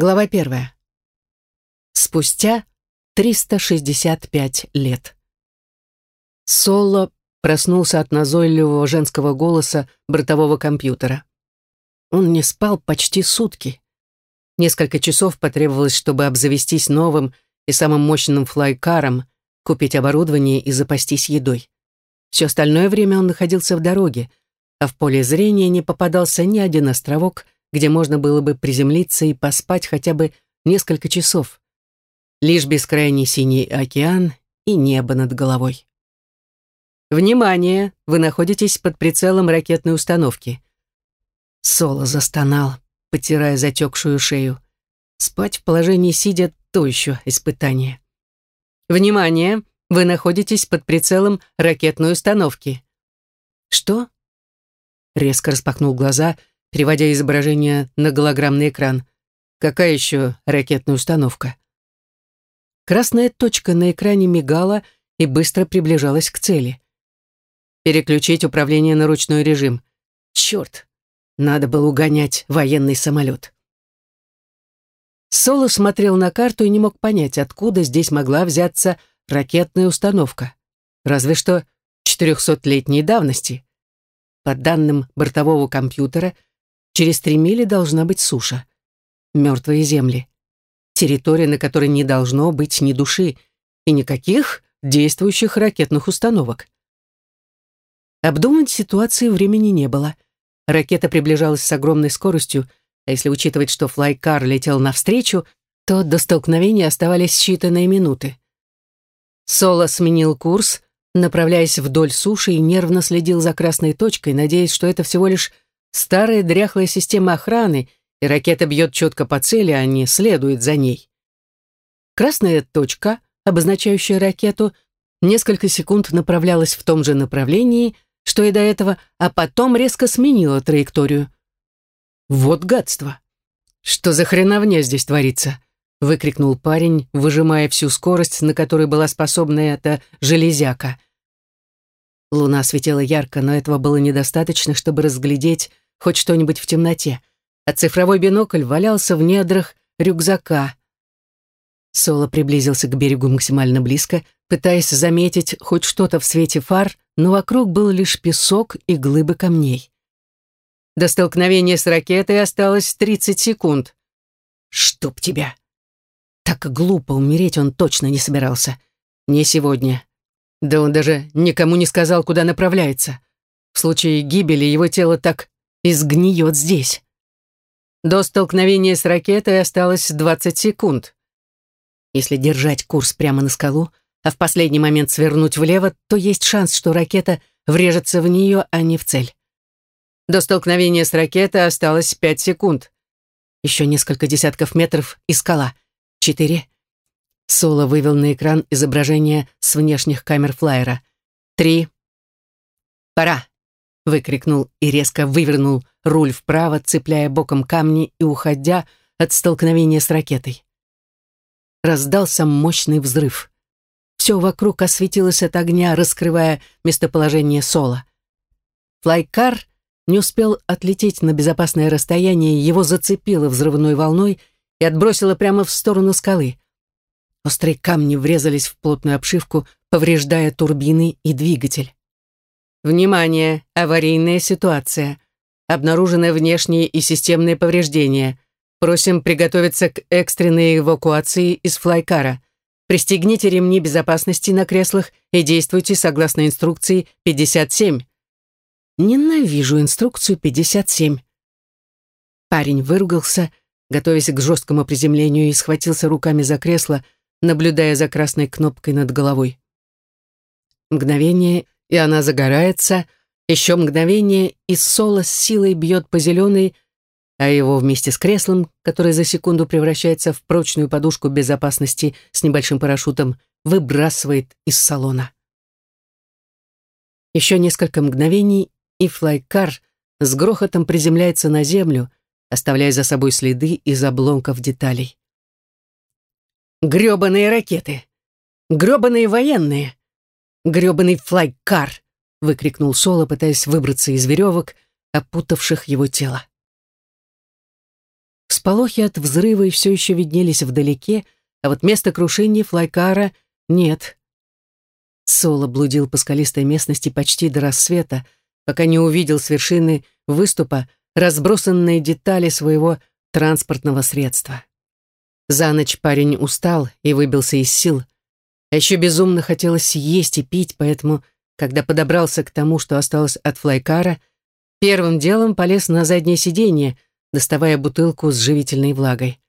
Глава первая. Спустя 365 лет. Соло проснулся от назойливого женского голоса бортового компьютера. Он не спал почти сутки. Несколько часов потребовалось, чтобы обзавестись новым и самым мощным флайкаром, купить оборудование и запастись едой. Все остальное время он находился в дороге, а в поле зрения не попадался ни один островок, где можно было бы приземлиться и поспать хотя бы несколько часов. Лишь бескрайний синий океан и небо над головой. Внимание! Вы находитесь под прицелом ракетной установки. Соло застонал, потирая затекшую шею. Спать в положении сидя — то еще испытание. Внимание! Вы находитесь под прицелом ракетной установки. Что? Резко распахнул глаза, переводя изображение на голограммный экран. Какая еще ракетная установка? Красная точка на экране мигала и быстро приближалась к цели. Переключить управление на ручной режим. Черт, надо было угонять военный самолет. Соло смотрел на карту и не мог понять, откуда здесь могла взяться ракетная установка. Разве что 400-летней давности. По данным бортового компьютера, через три мили должна быть суша. Мертвые земли. Территория, на которой не должно быть ни души и никаких действующих ракетных установок. Обдумать ситуации времени не было. Ракета приближалась с огромной скоростью, а если учитывать, что флайкар летел навстречу, то до столкновения оставались считанные минуты. Соло сменил курс, направляясь вдоль суши и нервно следил за красной точкой, надеясь, что это всего лишь старая дряхлая система охраны, и ракета бьет четко по цели, а не следует за ней. Красная точка, обозначающая ракету, несколько секунд направлялась в том же направлении, что и до этого, а потом резко сменила траекторию. Вот гадство! Что за хреновня здесь творится? выкрикнул парень, выжимая всю скорость, на которой была способна эта железяка. Луна светила ярко, но этого было недостаточно, чтобы разглядеть хоть что-нибудь в темноте, а цифровой бинокль валялся в недрах рюкзака. Соло приблизился к берегу максимально близко, пытаясь заметить хоть что-то в свете фар, но вокруг был лишь песок и глыбы камней. До столкновения с ракетой осталось 30 секунд. «Чтоб тебя!» Так глупо умереть он точно не собирался. Не сегодня. Да он даже никому не сказал, куда направляется. В случае гибели его тело так изгниет здесь. До столкновения с ракетой осталось 20 секунд. Если держать курс прямо на скалу, а в последний момент свернуть влево, то есть шанс, что ракета врежется в нее, а не в цель. До столкновения с ракетой осталось 5 секунд. Еще несколько десятков метров и скала — Четыре. Соло вывел на экран изображение с внешних камер флайера. Три. «Пора!» — выкрикнул и резко вывернул руль вправо, цепляя боком камни и уходя от столкновения с ракетой. Раздался мощный взрыв. Все вокруг осветилось от огня, раскрывая местоположение Соло. Флайкар не успел отлететь на безопасное расстояние, его зацепило взрывной волной — и отбросило прямо в сторону скалы. Острые камни врезались в плотную обшивку, повреждая турбины и двигатель. Внимание! Аварийная ситуация. Обнаружены внешние и системные повреждения. Просим приготовиться к экстренной эвакуации из флайкара. Пристегните ремни безопасности на креслах и действуйте согласно инструкции 57. Ненавижу инструкцию 57. Парень выругался, готовясь к жесткому приземлению, и схватился руками за кресло, наблюдая за красной кнопкой над головой. Мгновение, и она загорается, еще мгновение, и соло с силой бьет по зеленой, а его вместе с креслом, которое за секунду превращается в прочную подушку безопасности с небольшим парашютом, выбрасывает из салона. Еще несколько мгновений, и флайкар с грохотом приземляется на землю, оставляя за собой следы из обломков деталей. «Грёбаные ракеты! Грёбаные военные! Грёбаный флайкар!» — выкрикнул Соло, пытаясь выбраться из веревок, опутавших его тело. Всполохи от взрыва и все еще виднелись вдалеке, а вот место крушения флайкара нет. Соло блудил по скалистой местности почти до рассвета, пока не увидел с вершины выступа разбросанные детали своего транспортного средства. За ночь парень устал и выбился из сил. А еще безумно хотелось есть и пить, поэтому, когда подобрался к тому, что осталось от флайкара, первым делом полез на заднее сиденье, доставая бутылку с живительной влагой.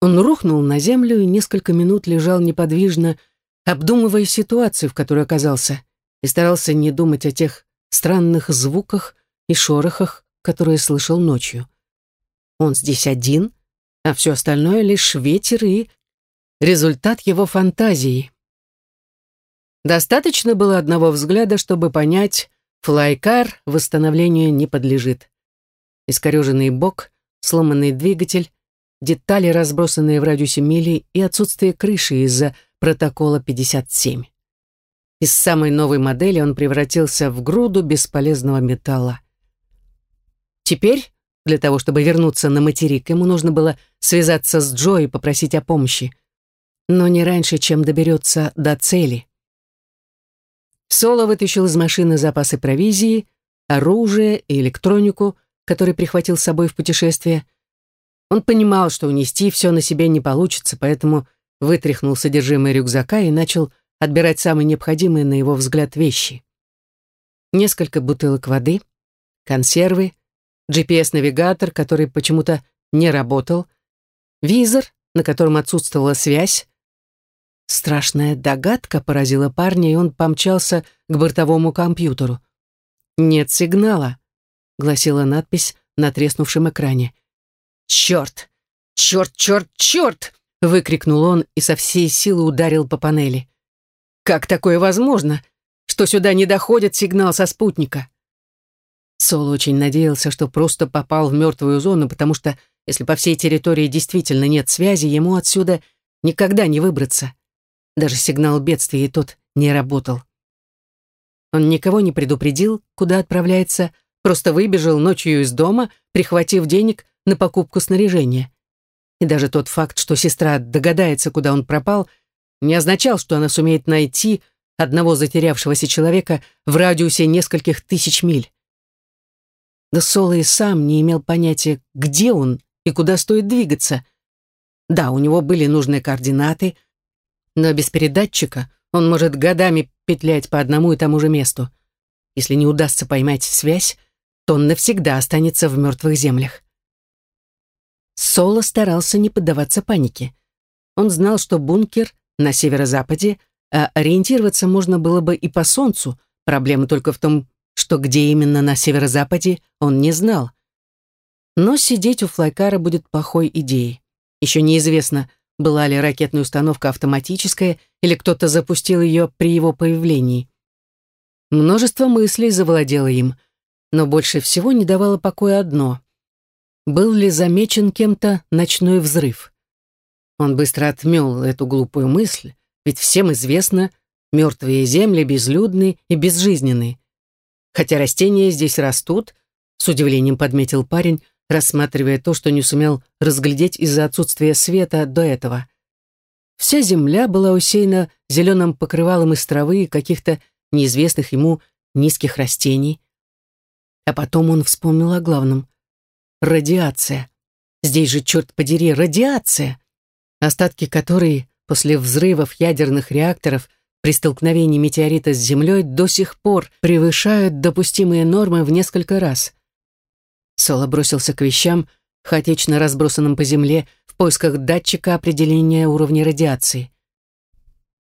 Он рухнул на землю и несколько минут лежал неподвижно, обдумывая ситуацию, в которой оказался, и старался не думать о тех странных звуках и шорохах, которые слышал ночью. Он здесь один, а все остальное лишь ветер и результат его фантазии. Достаточно было одного взгляда, чтобы понять, флайкар восстановлению не подлежит. Искореженный бок, сломанный двигатель, детали, разбросанные в радиусе мили, и отсутствие крыши из-за протокола 57. Из самой новой модели он превратился в груду бесполезного металла. Теперь, для того, чтобы вернуться на материк, ему нужно было связаться с Джо и попросить о помощи. Но не раньше, чем доберется до цели. Соло вытащил из машины запасы провизии, оружие и электронику, который прихватил с собой в путешествие. Он понимал, что унести все на себе не получится, поэтому вытряхнул содержимое рюкзака и начал отбирать самые необходимые, на его взгляд, вещи. Несколько бутылок воды, консервы, GPS-навигатор, который почему-то не работал, визор, на котором отсутствовала связь. Страшная догадка поразила парня, и он помчался к бортовому компьютеру. «Нет сигнала», — гласила надпись на треснувшем экране. «Черт! Черт, черт, черт!» — выкрикнул он и со всей силы ударил по панели. «Как такое возможно, что сюда не доходит сигнал со спутника?» Сол очень надеялся, что просто попал в мертвую зону, потому что, если по всей территории действительно нет связи, ему отсюда никогда не выбраться. Даже сигнал бедствия и тот не работал. Он никого не предупредил, куда отправляется, просто выбежал ночью из дома, прихватив денег на покупку снаряжения. И даже тот факт, что сестра догадается, куда он пропал, не означал, что она сумеет найти одного затерявшегося человека в радиусе нескольких тысяч миль. Да Соло и сам не имел понятия, где он и куда стоит двигаться. Да, у него были нужные координаты, но без передатчика он может годами петлять по одному и тому же месту. Если не удастся поймать связь, то он навсегда останется в мертвых землях. Соло старался не поддаваться панике. Он знал, что бункер на северо-западе, а ориентироваться можно было бы и по солнцу, проблема только в том, что где именно на северо-западе, он не знал. Но сидеть у флайкара будет плохой идеей. Еще неизвестно, была ли ракетная установка автоматическая или кто-то запустил ее при его появлении. Множество мыслей завладело им, но больше всего не давало покоя одно. Был ли замечен кем-то ночной взрыв? Он быстро отмел эту глупую мысль, ведь всем известно, мертвые земли безлюдны и безжизненны. Хотя растения здесь растут, с удивлением подметил парень, рассматривая то, что не сумел разглядеть из-за отсутствия света до этого. Вся земля была усеяна зеленым покрывалом из травы и каких-то неизвестных ему низких растений. А потом он вспомнил о главном. Радиация. Здесь же, черт подери, радиация. Остатки которой после взрывов ядерных реакторов при столкновении метеорита с Землей до сих пор превышают допустимые нормы в несколько раз. Соло бросился к вещам, хаотично разбросанным по Земле, в поисках датчика определения уровня радиации.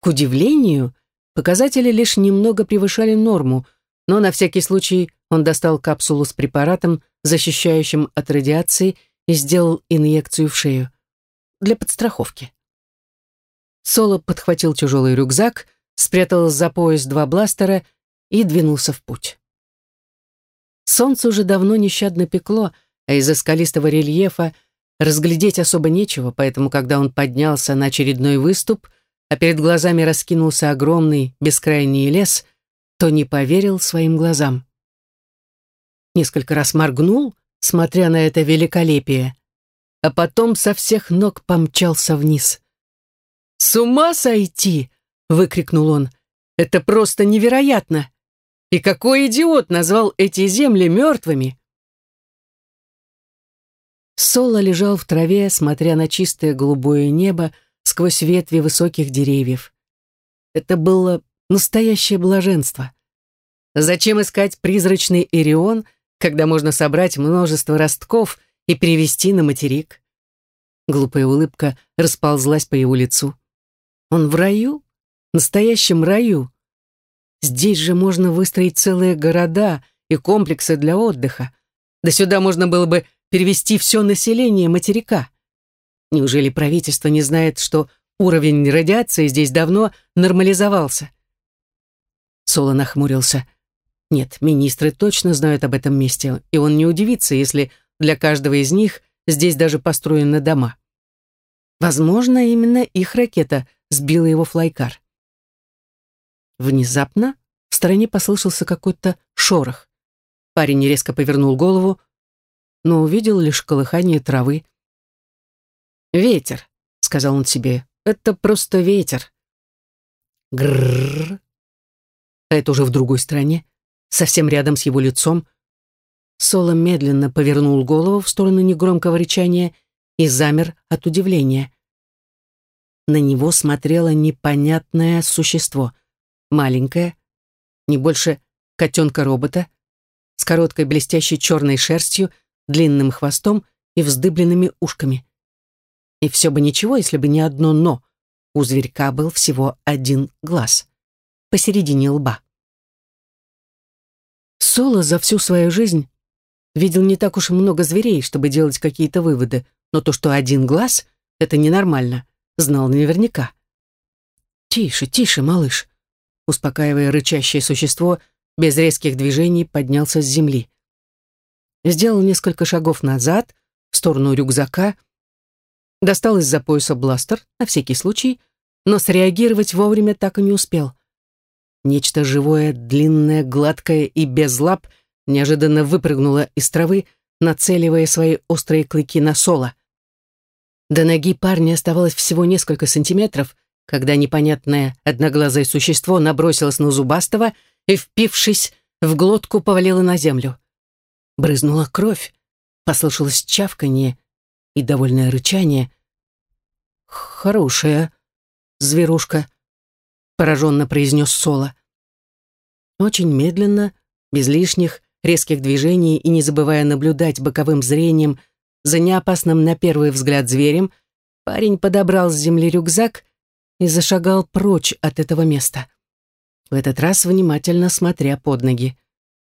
К удивлению, показатели лишь немного превышали норму, но на всякий случай он достал капсулу с препаратом, защищающим от радиации, и сделал инъекцию в шею. Для подстраховки. Соло подхватил тяжелый рюкзак, спрятал за пояс два бластера и двинулся в путь. Солнце уже давно нещадно пекло, а из-за скалистого рельефа разглядеть особо нечего, поэтому, когда он поднялся на очередной выступ, а перед глазами раскинулся огромный бескрайний лес, то не поверил своим глазам. Несколько раз моргнул, смотря на это великолепие, а потом со всех ног помчался вниз. «С ума сойти!» — выкрикнул он. «Это просто невероятно! И какой идиот назвал эти земли мертвыми!» Соло лежал в траве, смотря на чистое голубое небо сквозь ветви высоких деревьев. Это было настоящее блаженство. Зачем искать призрачный Ирион, когда можно собрать множество ростков и перевести на материк? Глупая улыбка расползлась по его лицу. Он в раю? Настоящем раю? Здесь же можно выстроить целые города и комплексы для отдыха. Да сюда можно было бы перевести все население материка. Неужели правительство не знает, что уровень радиации здесь давно нормализовался? Соло нахмурился. Нет, министры точно знают об этом месте, и он не удивится, если для каждого из них здесь даже построены дома. Возможно, именно их ракета сбила его флайкар. Внезапно в стороне послышался какой-то шорох. Парень резко повернул голову, но увидел лишь колыхание травы. «Ветер», — сказал он себе, — «это просто ветер». Грррр. А это уже в другой стороне, совсем рядом с его лицом. Соло медленно повернул голову в сторону негромкого рычания и замер от удивления. На него смотрело непонятное существо, маленькое, не больше котенка-робота, с короткой блестящей черной шерстью, длинным хвостом и вздыбленными ушками. И все бы ничего, если бы не одно «но». У зверька был всего один глаз, посередине лба. Соло за всю свою жизнь видел не так уж много зверей, чтобы делать какие-то выводы, но то, что один глаз, это ненормально, знал наверняка. «Тише, тише, малыш», успокаивая рычащее существо, без резких движений поднялся с земли. Сделал несколько шагов назад, в сторону рюкзака, достал из-за пояса бластер, на всякий случай, но среагировать вовремя так и не успел. Нечто живое, длинное, гладкое и без лап неожиданно выпрыгнуло из травы, нацеливая свои острые клыки на соло. До ноги парня оставалось всего несколько сантиметров, когда непонятное одноглазое существо набросилось на зубастого и, впившись в глотку, повалило на землю. Брызнула кровь, послышалось чавканье и довольное рычание. «Хорошая зверушка», пораженно произнес Соло. Очень медленно, без лишних, резких движений и не забывая наблюдать боковым зрением за неопасным на первый взгляд зверем, парень подобрал с земли рюкзак и зашагал прочь от этого места. В этот раз внимательно смотря под ноги.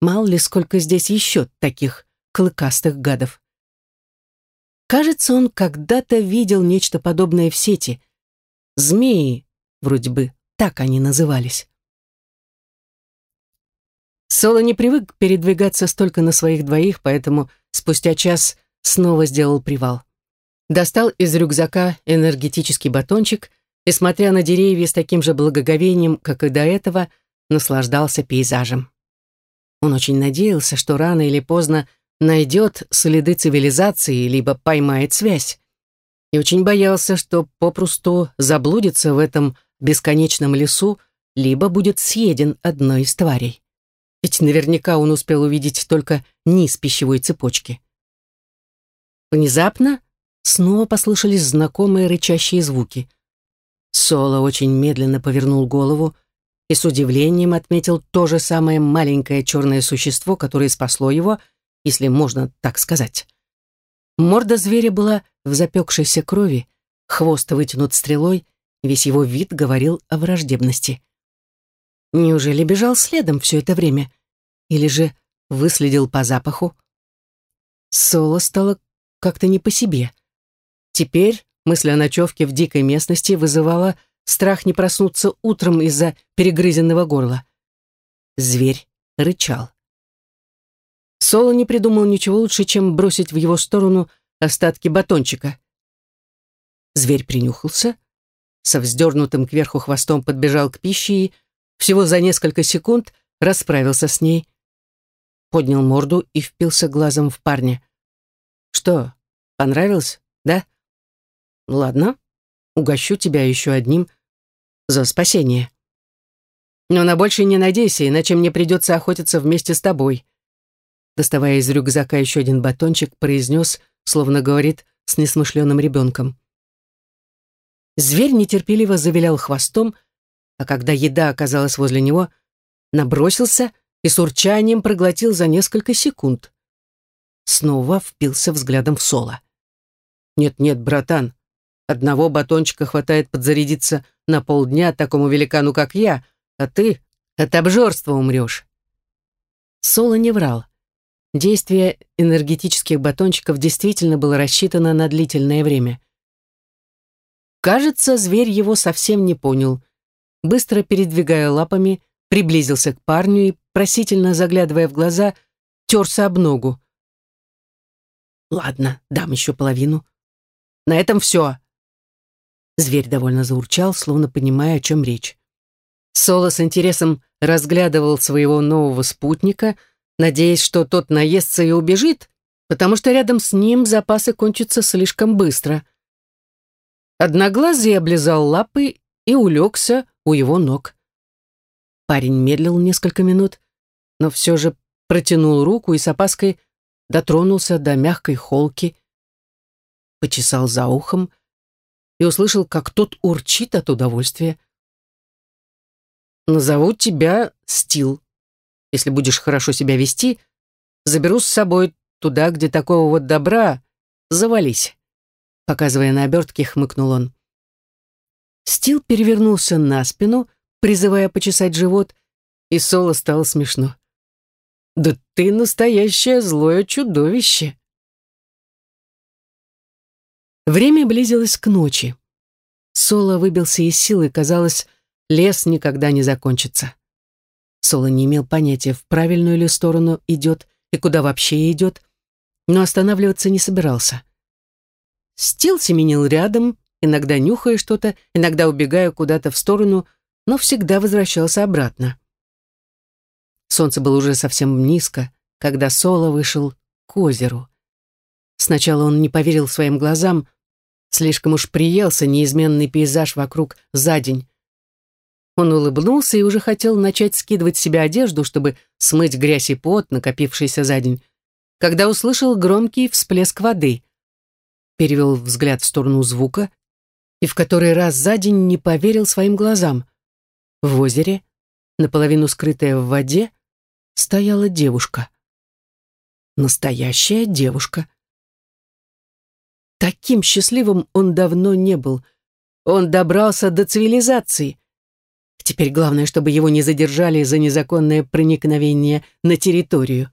Мало ли сколько здесь еще таких клыкастых гадов. Кажется, он когда-то видел нечто подобное в сети. Змеи, вроде бы, так они назывались. Соло не привык передвигаться столько на своих двоих, поэтому спустя час снова сделал привал. Достал из рюкзака энергетический батончик и, смотря на деревья с таким же благоговением, как и до этого, наслаждался пейзажем. Он очень надеялся, что рано или поздно найдет следы цивилизации, либо поймает связь. И очень боялся, что попросту заблудится в этом бесконечном лесу, либо будет съеден одной из тварей. Ведь наверняка он успел увидеть только низ пищевой цепочки. Внезапно снова послышались знакомые рычащие звуки. Соло очень медленно повернул голову и с удивлением отметил то же самое маленькое черное существо, которое спасло его, если можно так сказать. Морда зверя была в запекшейся крови, хвост вытянут стрелой, Весь его вид говорил о враждебности. Неужели бежал следом все это время? Или же выследил по запаху? Соло стало как-то не по себе. Теперь мысль о ночевке в дикой местности вызывала страх не проснуться утром из-за перегрызенного горла. Зверь рычал. Соло не придумал ничего лучше, чем бросить в его сторону остатки батончика. Зверь принюхался, со вздернутым кверху хвостом подбежал к пище и всего за несколько секунд расправился с ней, поднял морду и впился глазом в парня. Что, понравилось, да? Ладно, угощу тебя еще одним за спасение. Но на больше не надейся, иначе мне придется охотиться вместе с тобой. Доставая из рюкзака еще один батончик, произнес, словно говорит с несмышленным ребенком. Зверь нетерпеливо завилял хвостом, а когда еда оказалась возле него, набросился и с урчанием проглотил за несколько секунд. Снова впился взглядом в Соло. «Нет-нет, братан, одного батончика хватает подзарядиться на полдня такому великану, как я, а ты от обжорства умрешь». Соло не врал. Действие энергетических батончиков действительно было рассчитано на длительное время. Кажется, зверь его совсем не понял. Быстро передвигая лапами, приблизился к парню и, просительно заглядывая в глаза, терся об ногу. «Ладно, дам еще половину. На этом все». Зверь довольно заурчал, словно понимая, о чем речь. Соло с интересом разглядывал своего нового спутника — надеясь, что тот наестся и убежит, потому что рядом с ним запасы кончатся слишком быстро. Одноглазый облизал лапы и улегся у его ног. Парень медлил несколько минут, но все же протянул руку и с опаской дотронулся до мягкой холки, почесал за ухом и услышал, как тот урчит от удовольствия. «Назову тебя Стил», если будешь хорошо себя вести, заберу с собой туда, где такого вот добра, завались. Показывая на обертке, хмыкнул он. Стил перевернулся на спину, призывая почесать живот, и Соло стало смешно. «Да ты настоящее злое чудовище!» Время близилось к ночи. Соло выбился из сил, и, казалось, лес никогда не закончится. Соло не имел понятия, в правильную ли сторону идет и куда вообще идет, но останавливаться не собирался. Стил семенил рядом, иногда нюхая что-то, иногда убегая куда-то в сторону, но всегда возвращался обратно. Солнце было уже совсем низко, когда Соло вышел к озеру. Сначала он не поверил своим глазам, слишком уж приелся неизменный пейзаж вокруг за день, он улыбнулся и уже хотел начать скидывать с себя одежду, чтобы смыть грязь и пот, накопившийся за день, когда услышал громкий всплеск воды. Перевел взгляд в сторону звука и в который раз за день не поверил своим глазам. В озере, наполовину скрытая в воде, стояла девушка. Настоящая девушка. Таким счастливым он давно не был. Он добрался до цивилизации. Теперь главное, чтобы его не задержали за незаконное проникновение на территорию.